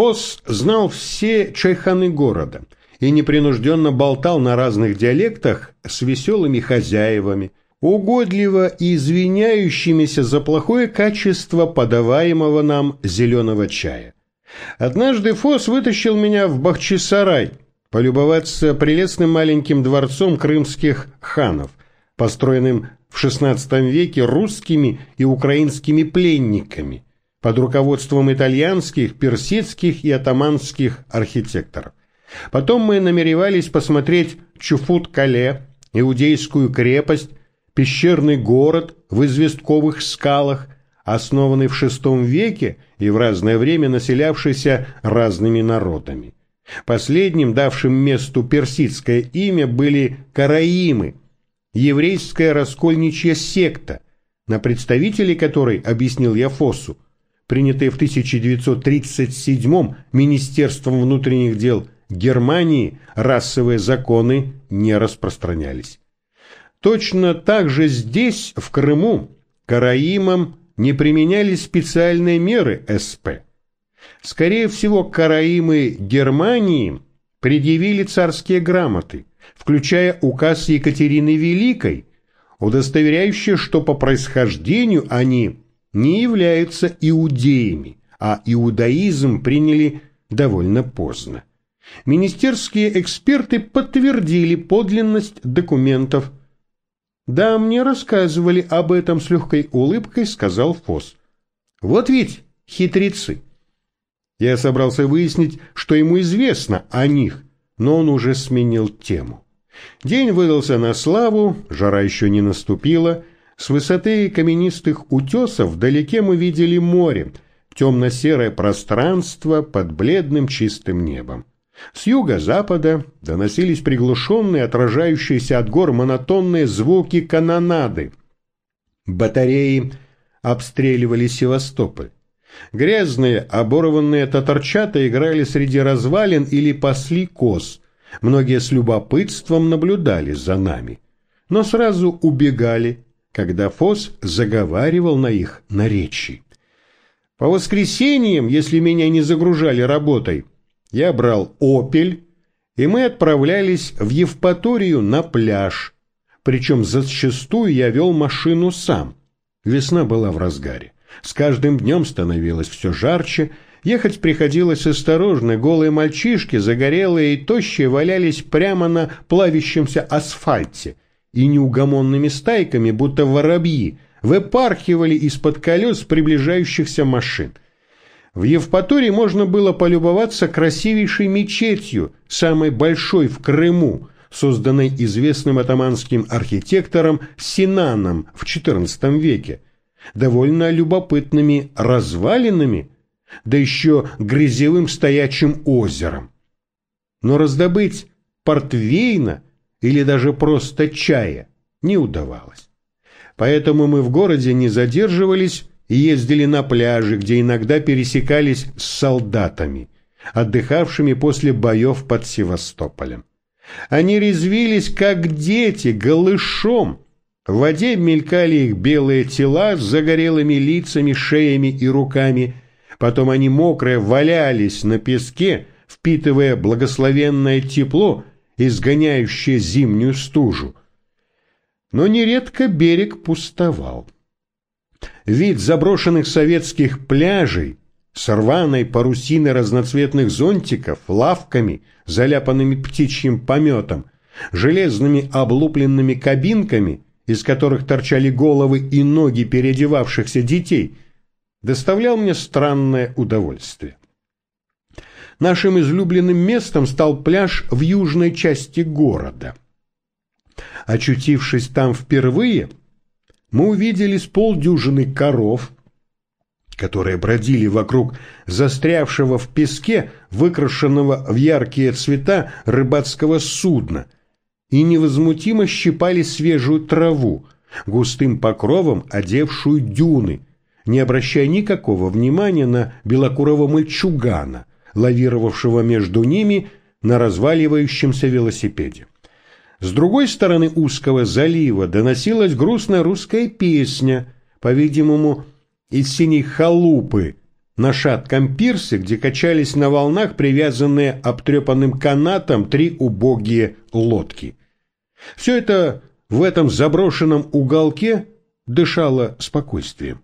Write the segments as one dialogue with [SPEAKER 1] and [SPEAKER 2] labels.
[SPEAKER 1] Фос знал все чайханы города и непринужденно болтал на разных диалектах с веселыми хозяевами, угодливо и извиняющимися за плохое качество подаваемого нам зеленого чая. Однажды Фос вытащил меня в Бахчисарай полюбоваться прелестным маленьким дворцом крымских ханов, построенным в XVI веке русскими и украинскими пленниками под руководством итальянских, персидских и атаманских архитекторов. Потом мы намеревались посмотреть Чуфут-Кале, Иудейскую крепость, пещерный город в известковых скалах, основанный в VI веке и в разное время населявшийся разными народами. Последним, давшим месту персидское имя, были караимы, еврейская раскольничья секта, на представителей которой, объяснил я Фоссу, принятые в 1937 Министерством внутренних дел Германии, расовые законы не распространялись. Точно так же здесь, в Крыму, караимам не применялись специальные меры СП. Скорее всего, караимы Германии предъявили царские грамоты, включая указ Екатерины Великой, удостоверяющий, что по происхождению они не являются иудеями, а иудаизм приняли довольно поздно. Министерские эксперты подтвердили подлинность документов. «Да, мне рассказывали об этом с легкой улыбкой», — сказал Фос. «Вот ведь хитрецы». Я собрался выяснить, что ему известно о них, но он уже сменил тему. День выдался на славу, жара еще не наступила. С высоты каменистых утесов вдалеке мы видели море, темно-серое пространство под бледным чистым небом. С юго-запада доносились приглушенные, отражающиеся от гор монотонные звуки канонады. Батареи обстреливали Севастополь. Грязные, оборванные татарчата играли среди развалин или пасли коз. Многие с любопытством наблюдали за нами, но сразу убегали, когда Фос заговаривал на их наречии. По воскресеньям, если меня не загружали работой, я брал «Опель», и мы отправлялись в Евпаторию на пляж, причем зачастую я вел машину сам. Весна была в разгаре. С каждым днем становилось все жарче, ехать приходилось осторожно, голые мальчишки, загорелые и тощие, валялись прямо на плавящемся асфальте и неугомонными стайками, будто воробьи, выпархивали из-под колес приближающихся машин. В Евпатории можно было полюбоваться красивейшей мечетью, самой большой в Крыму, созданной известным атаманским архитектором Синаном в XIV веке, довольно любопытными развалинами, да еще грязевым стоячим озером. Но раздобыть портвейна или даже просто чая не удавалось. Поэтому мы в городе не задерживались и ездили на пляжи, где иногда пересекались с солдатами, отдыхавшими после боев под Севастополем. Они резвились, как дети, голышом, в воде мелькали их белые тела с загорелыми лицами, шеями и руками. Потом они мокрые валялись на песке, впитывая благословенное тепло, изгоняющее зимнюю стужу. Но нередко берег пустовал. Вид заброшенных советских пляжей с рваной парусиной разноцветных зонтиков, лавками, заляпанными птичьим пометом, железными облупленными кабинками — из которых торчали головы и ноги переодевавшихся детей, доставлял мне странное удовольствие. Нашим излюбленным местом стал пляж в южной части города. Очутившись там впервые, мы увидели с полдюжины коров, которые бродили вокруг застрявшего в песке, выкрашенного в яркие цвета рыбацкого судна – и невозмутимо щипали свежую траву, густым покровом одевшую дюны, не обращая никакого внимания на белокурого мальчугана, лавировавшего между ними на разваливающемся велосипеде. С другой стороны узкого залива доносилась грустная русская песня, по-видимому, из синей халупы, на шатком пирсе, где качались на волнах привязанные обтрепанным канатом три убогие лодки. Все это в этом заброшенном уголке дышало спокойствием.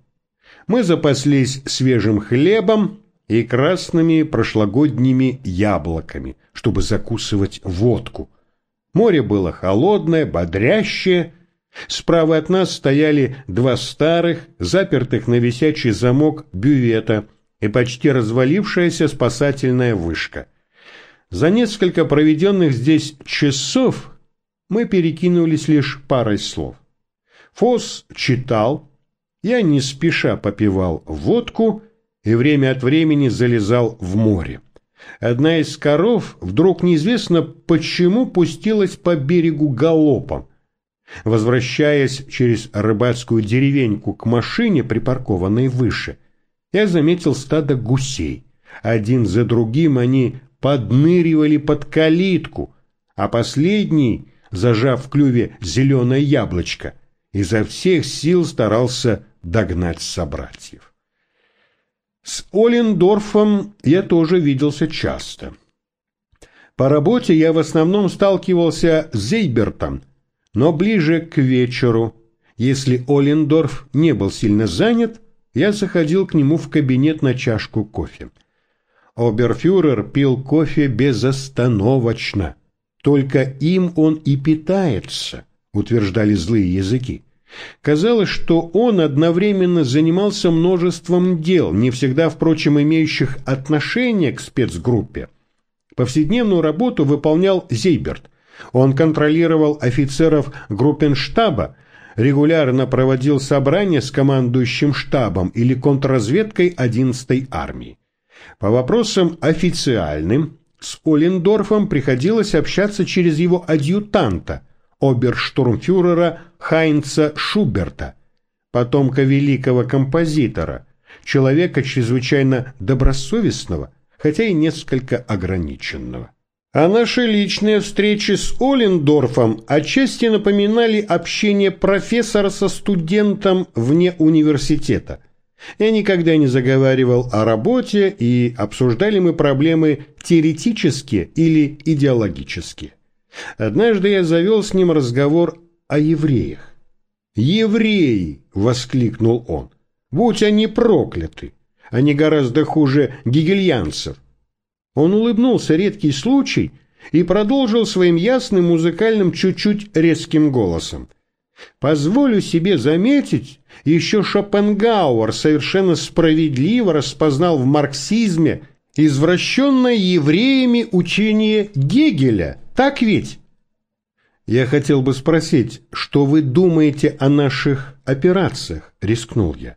[SPEAKER 1] Мы запаслись свежим хлебом и красными прошлогодними яблоками, чтобы закусывать водку. Море было холодное, бодрящее. Справа от нас стояли два старых, запертых на висячий замок бювета – и почти развалившаяся спасательная вышка. За несколько проведенных здесь часов мы перекинулись лишь парой слов. Фос читал, я не спеша попивал водку и время от времени залезал в море. Одна из коров вдруг неизвестно почему пустилась по берегу галопом. Возвращаясь через рыбацкую деревеньку к машине, припаркованной выше, я заметил стадо гусей. Один за другим они подныривали под калитку, а последний, зажав в клюве зеленое яблочко, изо всех сил старался догнать собратьев. С Олендорфом я тоже виделся часто. По работе я в основном сталкивался с Зейбертом, но ближе к вечеру, если Олендорф не был сильно занят, я заходил к нему в кабинет на чашку кофе. Оберфюрер пил кофе безостановочно. Только им он и питается, утверждали злые языки. Казалось, что он одновременно занимался множеством дел, не всегда, впрочем, имеющих отношение к спецгруппе. Повседневную работу выполнял Зейберт. Он контролировал офицеров группенштаба, регулярно проводил собрания с командующим штабом или контрразведкой 11-й армии. По вопросам официальным с Олендорфом приходилось общаться через его адъютанта, оберштурмфюрера Хайнца Шуберта, потомка великого композитора, человека чрезвычайно добросовестного, хотя и несколько ограниченного. А наши личные встречи с Олендорфом отчасти напоминали общение профессора со студентом вне университета. Я никогда не заговаривал о работе, и обсуждали мы проблемы теоретические или идеологические. Однажды я завел с ним разговор о евреях. «Евреи!» — воскликнул он. «Будь они прокляты! Они гораздо хуже гегельянцев. Он улыбнулся редкий случай и продолжил своим ясным музыкальным чуть-чуть резким голосом. Позволю себе заметить, еще Шопенгауэр совершенно справедливо распознал в марксизме извращенное евреями учение Гегеля. Так ведь? Я хотел бы спросить, что вы думаете о наших операциях, рискнул я.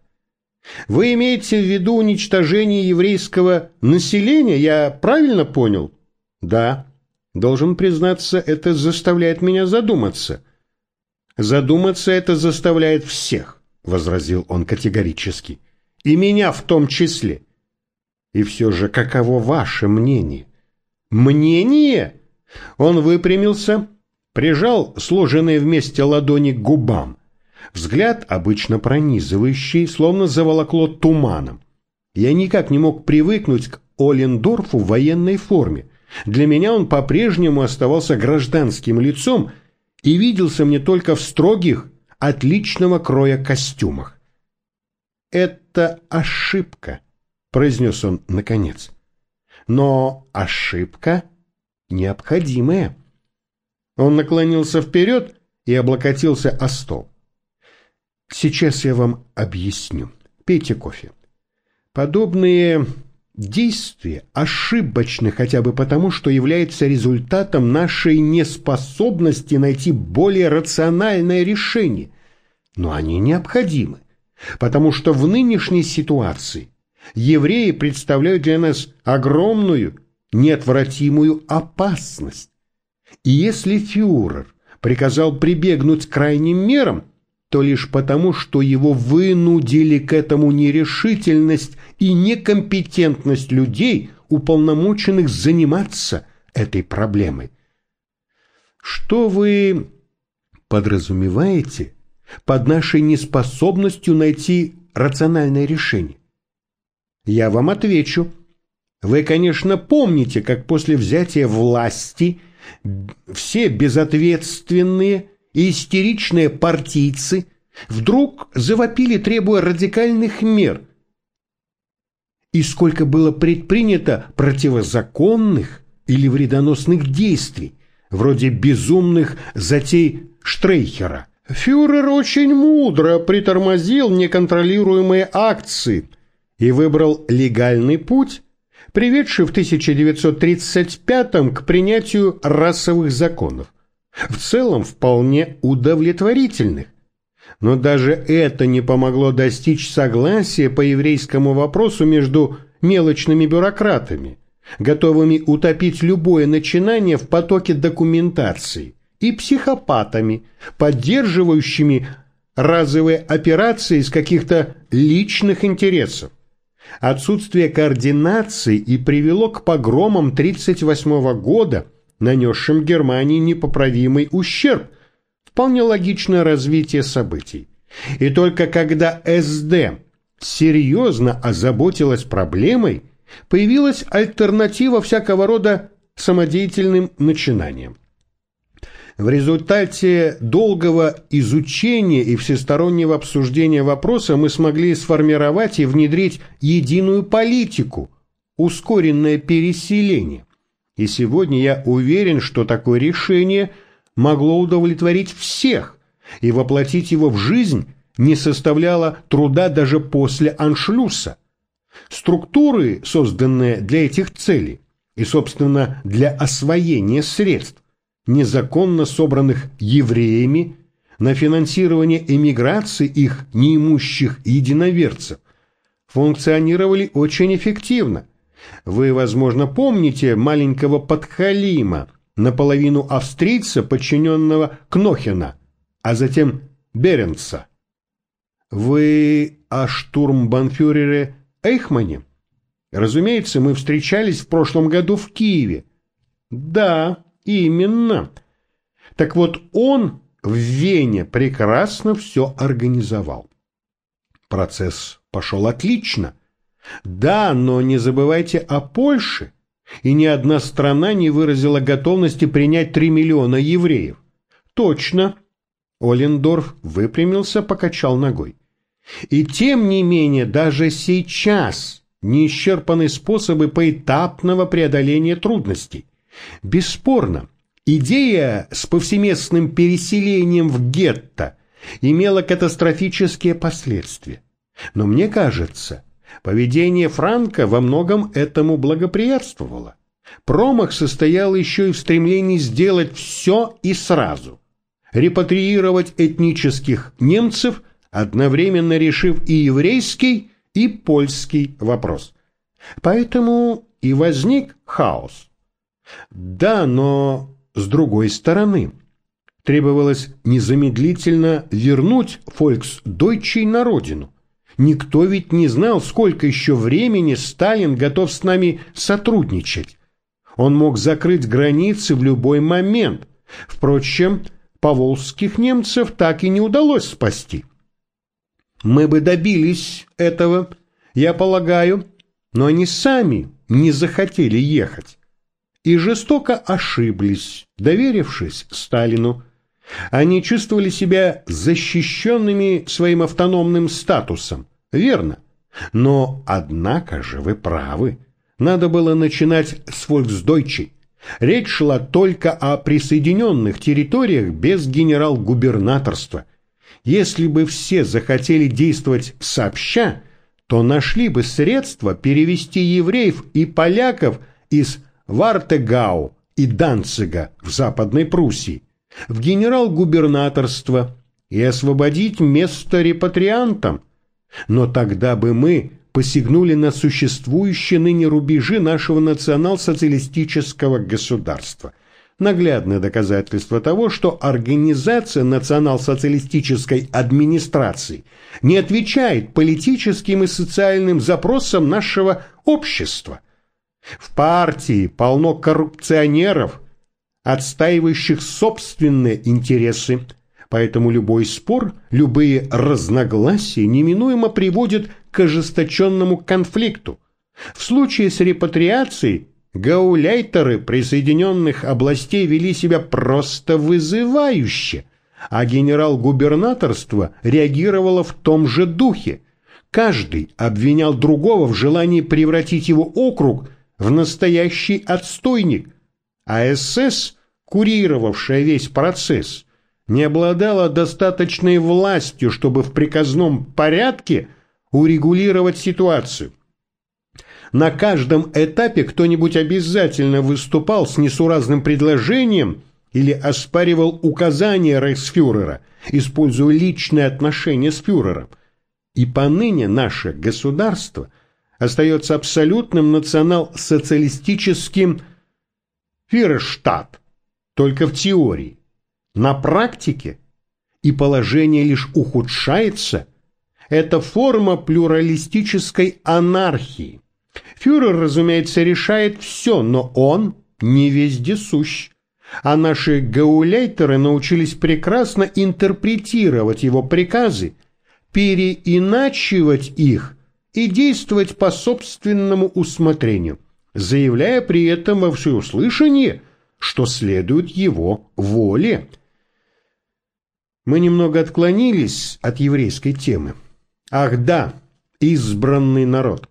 [SPEAKER 1] Вы имеете в виду уничтожение еврейского населения, я правильно понял? Да. Должен признаться, это заставляет меня задуматься. Задуматься это заставляет всех, возразил он категорически. И меня в том числе. И все же, каково ваше мнение? Мнение? Он выпрямился, прижал сложенные вместе ладони к губам. Взгляд, обычно пронизывающий, словно заволокло туманом. Я никак не мог привыкнуть к Олендорфу в военной форме. Для меня он по-прежнему оставался гражданским лицом и виделся мне только в строгих, отличного кроя костюмах. «Это ошибка», — произнес он наконец. «Но ошибка необходимая». Он наклонился вперед и облокотился о стол. Сейчас я вам объясню. Пейте кофе. Подобные действия ошибочны хотя бы потому, что являются результатом нашей неспособности найти более рациональное решение. Но они необходимы, потому что в нынешней ситуации евреи представляют для нас огромную, неотвратимую опасность. И если фюрер приказал прибегнуть к крайним мерам, то лишь потому, что его вынудили к этому нерешительность и некомпетентность людей, уполномоченных заниматься этой проблемой. Что вы подразумеваете под нашей неспособностью найти рациональное решение? Я вам отвечу. Вы, конечно, помните, как после взятия власти все безответственные и истеричные партийцы вдруг завопили, требуя радикальных мер. И сколько было предпринято противозаконных или вредоносных действий, вроде безумных затей Штрейхера. Фюрер очень мудро притормозил неконтролируемые акции и выбрал легальный путь, приведший в 1935 к принятию расовых законов, в целом вполне удовлетворительных. Но даже это не помогло достичь согласия по еврейскому вопросу между мелочными бюрократами, готовыми утопить любое начинание в потоке документации, и психопатами, поддерживающими разовые операции из каких-то личных интересов. Отсутствие координации и привело к погромам 1938 года, нанесшим Германии непоправимый ущерб. Вполне логичное развитие событий. И только когда СД серьезно озаботилась проблемой, появилась альтернатива всякого рода самодеятельным начинаниям. В результате долгого изучения и всестороннего обсуждения вопроса мы смогли сформировать и внедрить единую политику, ускоренное переселение. И сегодня я уверен, что такое решение могло удовлетворить всех, и воплотить его в жизнь не составляло труда даже после аншлюса. Структуры, созданные для этих целей, и, собственно, для освоения средств, незаконно собранных евреями на финансирование эмиграции их неимущих единоверцев, функционировали очень эффективно. Вы, возможно, помните маленького подхалима, наполовину австрийца, подчиненного Кнохена, а затем Беренца. Вы о штурмбанфюрере Эйхмане? Разумеется, мы встречались в прошлом году в Киеве. Да, Именно. Так вот, он в Вене прекрасно все организовал. Процесс пошел отлично. Да, но не забывайте о Польше. И ни одна страна не выразила готовности принять 3 миллиона евреев. Точно. Олендорф выпрямился, покачал ногой. И тем не менее, даже сейчас не исчерпаны способы поэтапного преодоления трудностей. Бесспорно, идея с повсеместным переселением в гетто имела катастрофические последствия. Но мне кажется, поведение Франка во многом этому благоприятствовало. Промах состоял еще и в стремлении сделать все и сразу. Репатриировать этнических немцев, одновременно решив и еврейский, и польский вопрос. Поэтому и возник хаос. Да, но с другой стороны, требовалось незамедлительно вернуть Фольксдойчей на родину. Никто ведь не знал, сколько еще времени Сталин готов с нами сотрудничать. Он мог закрыть границы в любой момент. Впрочем, поволжских немцев так и не удалось спасти. Мы бы добились этого, я полагаю, но они сами не захотели ехать и жестоко ошиблись, доверившись Сталину. Они чувствовали себя защищенными своим автономным статусом, верно. Но, однако же, вы правы. Надо было начинать с Фольксдойчей. Речь шла только о присоединенных территориях без генерал-губернаторства. Если бы все захотели действовать сообща, то нашли бы средства перевести евреев и поляков из Вартегау и Данцига в Западной Пруссии, в генерал-губернаторство и освободить место репатриантам. Но тогда бы мы посягнули на существующие ныне рубежи нашего национал-социалистического государства. Наглядное доказательство того, что организация национал-социалистической администрации не отвечает политическим и социальным запросам нашего общества – в партии полно коррупционеров, отстаивающих собственные интересы, поэтому любой спор, любые разногласия неминуемо приводят к ожесточенному конфликту. В случае с репатриацией гауляйтеры присоединенных областей вели себя просто вызывающе, а генерал-губернаторство реагировало в том же духе. Каждый обвинял другого в желании превратить его округ в настоящий отстойник, а СС, курировавшая весь процесс, не обладала достаточной властью, чтобы в приказном порядке урегулировать ситуацию. На каждом этапе кто-нибудь обязательно выступал с несуразным предложением или оспаривал указания рейхсфюрера, используя личные отношения с фюрером. И поныне наше государство остается абсолютным национал-социалистическим фюрерштадт, только в теории. На практике и положение лишь ухудшается. Это форма плюралистической анархии. Фюрер, разумеется, решает все, но он не вездесущ. А наши гауляйтеры научились прекрасно интерпретировать его приказы, переиначивать их и действовать по собственному усмотрению, заявляя при этом во всеуслышание, что следует его воле. Мы немного отклонились от еврейской темы. Ах да, избранный народ.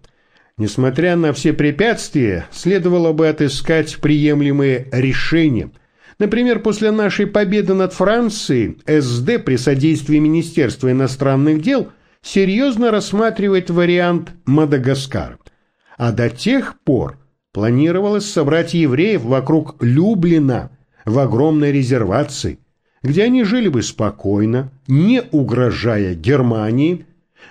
[SPEAKER 1] Несмотря на все препятствия, следовало бы отыскать приемлемые решения. Например, после нашей победы над Францией СД при содействии Министерства иностранных дел серьезно рассматривает вариант Мадагаскара. А до тех пор планировалось собрать евреев вокруг Люблина в огромной резервации, где они жили бы спокойно, не угрожая Германии,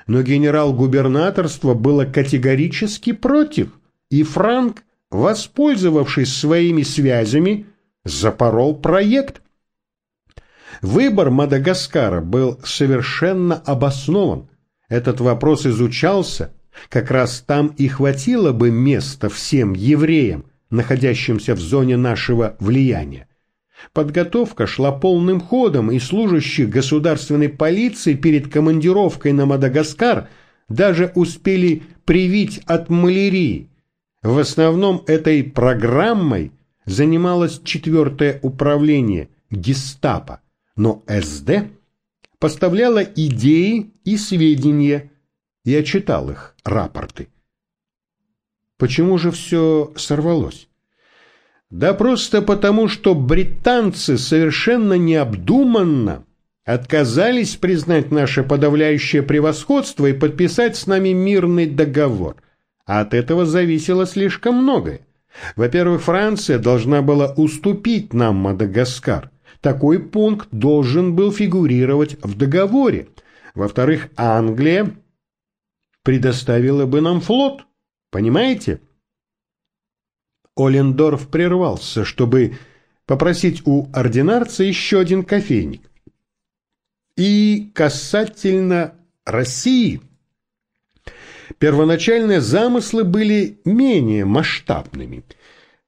[SPEAKER 1] но генерал-губернаторство было категорически против, и Франк, воспользовавшись своими связями, запорол проект. Выбор Мадагаскара был совершенно обоснован. Этот вопрос изучался, как раз там и хватило бы места всем евреям, находящимся в зоне нашего влияния. Подготовка шла полным ходом, и служащие государственной полиции перед командировкой на Мадагаскар даже успели привить от малярии. В основном этой программой занималось четвертое управление – гестапо, но СД поставляла идеи и сведения. Я читал их рапорты. Почему же все сорвалось? Да просто потому, что британцы совершенно необдуманно отказались признать наше подавляющее превосходство и подписать с нами мирный договор. А от этого зависело слишком многое. Во-первых, Франция должна была уступить нам Мадагаскар. Такой пункт должен был фигурировать в договоре. Во-вторых, Англия предоставила бы нам флот. Понимаете? Олендорф прервался, чтобы попросить у ординарца еще один кофейник. И касательно России, первоначальные замыслы были менее масштабными.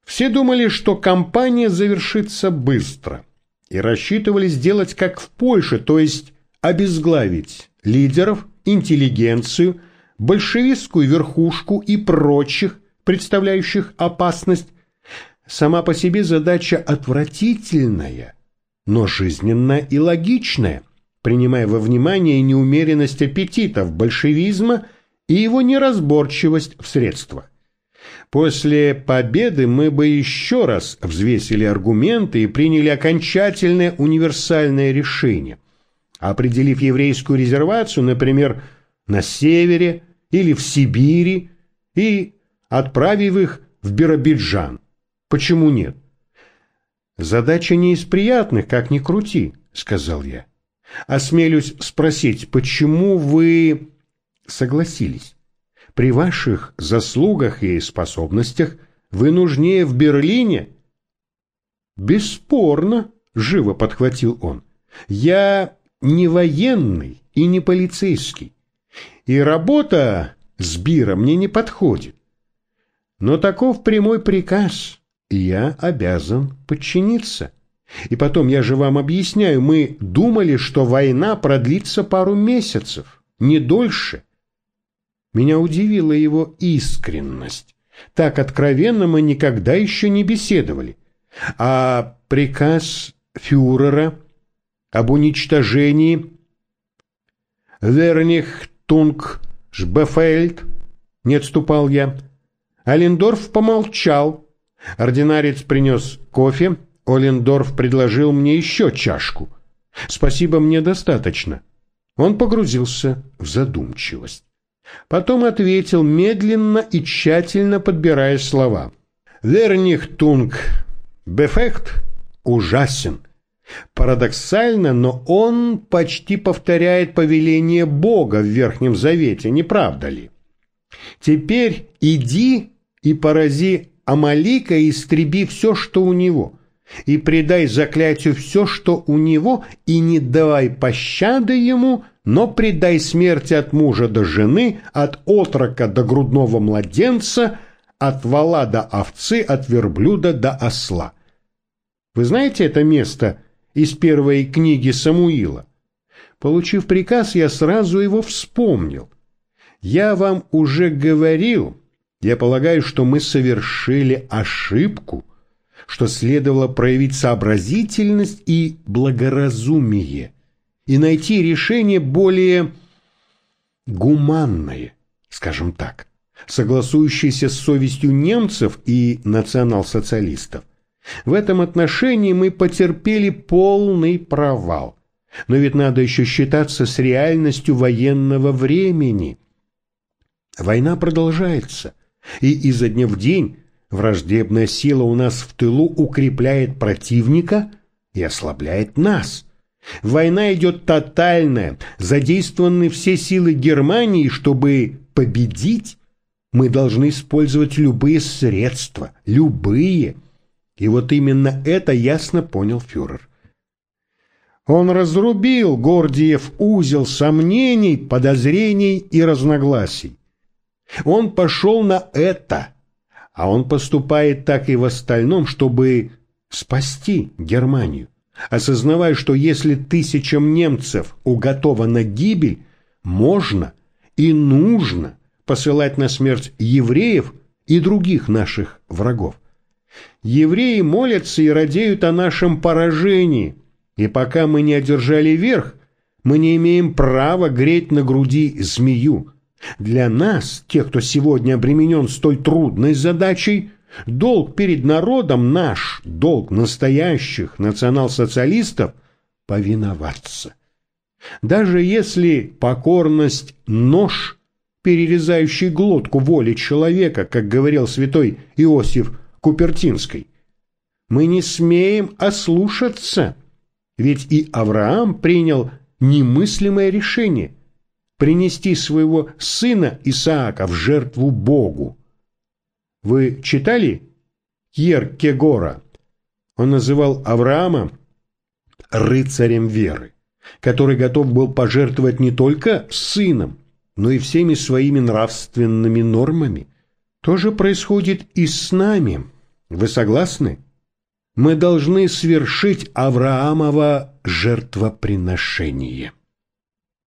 [SPEAKER 1] Все думали, что кампания завершится быстро, и рассчитывали сделать как в Польше, то есть обезглавить лидеров, интеллигенцию, большевистскую верхушку и прочих, представляющих опасность, сама по себе задача отвратительная, но жизненная и логичная, принимая во внимание неумеренность аппетитов большевизма и его неразборчивость в средствах. После победы мы бы еще раз взвесили аргументы и приняли окончательное универсальное решение, определив еврейскую резервацию, например, на севере или в Сибири, и отправив их в Биробиджан. Почему нет? Задача не из приятных, как ни крути, сказал я. Осмелюсь спросить, почему вы согласились? При ваших заслугах и способностях вы нужнее в Берлине? Бесспорно, живо подхватил он. Я не военный и не полицейский. И работа с Бира мне не подходит. Но таков прямой приказ, и я обязан подчиниться. И потом, я же вам объясняю, мы думали, что война продлится пару месяцев, не дольше. Меня удивила его искренность. Так откровенно мы никогда еще не беседовали. А приказ фюрера об уничтожении Вернихтунг Шбефельд, не отступал я. Алендорф помолчал. Ординарец принес кофе. Олендорф предложил мне еще чашку. Спасибо, мне достаточно. Он погрузился в задумчивость. Потом ответил, медленно и тщательно подбирая слова. «Вернихтунг бефект ужасен. Парадоксально, но он почти повторяет повеление Бога в Верхнем Завете, не правда ли? Теперь иди и порази Амалика и истреби все, что у него, и предай заклятию все, что у него, и не давай пощады ему, но предай смерти от мужа до жены, от отрока до грудного младенца, от вала до овцы, от верблюда до осла. Вы знаете это место – из первой книги Самуила. Получив приказ, я сразу его вспомнил. Я вам уже говорил, я полагаю, что мы совершили ошибку, что следовало проявить сообразительность и благоразумие и найти решение более гуманное, скажем так, согласующееся с совестью немцев и национал-социалистов. В этом отношении мы потерпели полный провал. Но ведь надо еще считаться с реальностью военного времени. Война продолжается, и изо дня в день враждебная сила у нас в тылу укрепляет противника и ослабляет нас. Война идет тотальная, задействованы все силы Германии, чтобы победить. Мы должны использовать любые средства, любые – и вот именно это ясно понял фюрер. Он разрубил Гордиев узел сомнений, подозрений и разногласий. Он пошел на это, а он поступает так и в остальном, чтобы спасти Германию, осознавая, что если тысячам немцев уготована гибель, можно и нужно посылать на смерть евреев и других наших врагов. Евреи молятся и радеют о нашем поражении, и пока мы не одержали верх, мы не имеем права греть на груди змею. Для нас, тех, кто сегодня обременен столь трудной задачей, долг перед народом наш, долг настоящих национал-социалистов – повиноваться. Даже если покорность – нож, перерезающий глотку воли человека, как говорил святой Иосиф Купертинской. Мы не смеем ослушаться, ведь и Авраам принял немыслимое решение принести своего сына Исаака в жертву Богу. Вы читали Кьеркегора? Он называл Авраама рыцарем веры, который готов был пожертвовать не только сыном, но и всеми своими нравственными нормами – то же происходит и с нами. Вы согласны? Мы должны свершить Авраамово жертвоприношение.